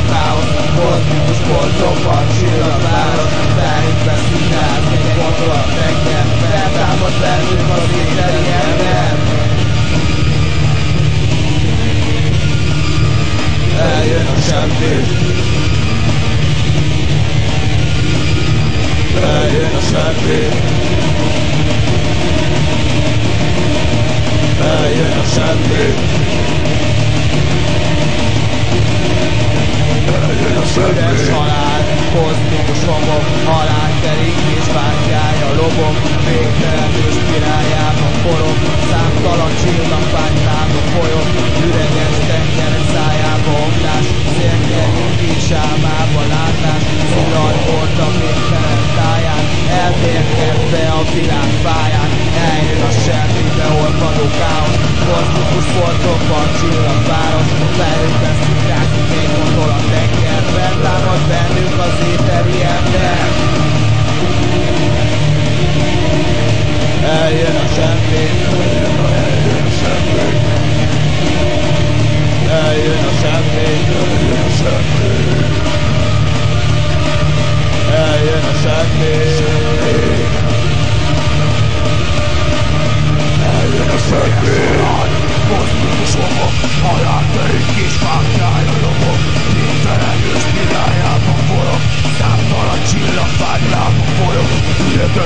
a káosz Kozmikus polcokban csillag város Felünk veszünk át, még gondolat reggel. Feltámad bennünk az éteri ember. Eljön a semmi. Vörös halál, kozmikus homok, halál keringés bátyája, lobog, végtelenül spiráljában forog, számtalan csillagpánytába folyog, üres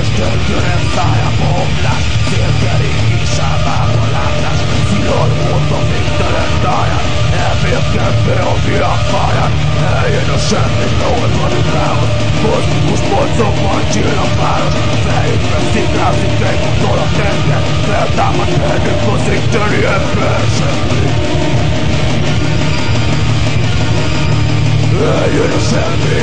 Vörös tölgyőre szájába omlás Célkerék sávába látás Szilard módba végtelen táján Elfélkedve a virág pályán Eljön a semmi tolva dugához Kozmikus polcokban csillagváros Fejükbe szikrázik egy utol a tenger Feltámad velük kozik töri ember semmi Eljön a semmi